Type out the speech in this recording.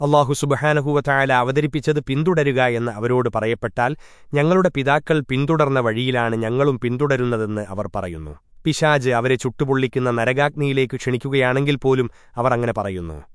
അള്ളാഹു സുബഹാനഹുവതായാല അവതരിപ്പിച്ചത് പിന്തുടരുക എന്ന് അവരോട് പറയപ്പെട്ടാൽ ഞങ്ങളുടെ പിതാക്കൾ പിന്തുടർന്ന വഴിയിലാണ് ഞങ്ങളും പിന്തുടരുന്നതെന്ന് അവർ പറയുന്നു. പിശാജ് അവരെ ചുട്ടുപൊള്ളിക്കുന്ന നരകാഗ്നിയിലേക്ക് ക്ഷണിക്കുകയാണെങ്കിൽ പോലും അവർ അങ്ങനെ പറയുന്നു.